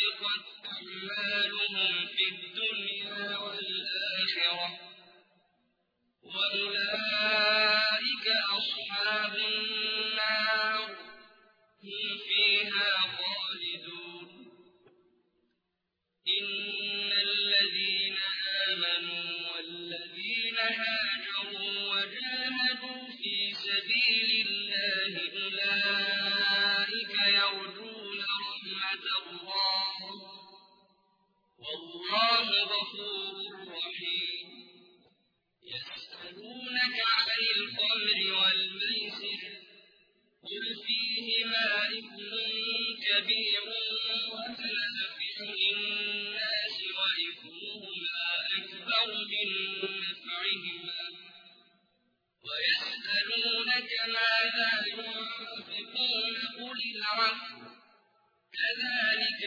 حبطت أعمالهم في الدنيا والآخرة. وأولئك يسألونك عن الخمر والميسر قل فيهما إثم كبير ومنافع للناس وإثمهما أكبر من نفعهما ويسألونك ماذا ينفقون قل العفو كذلك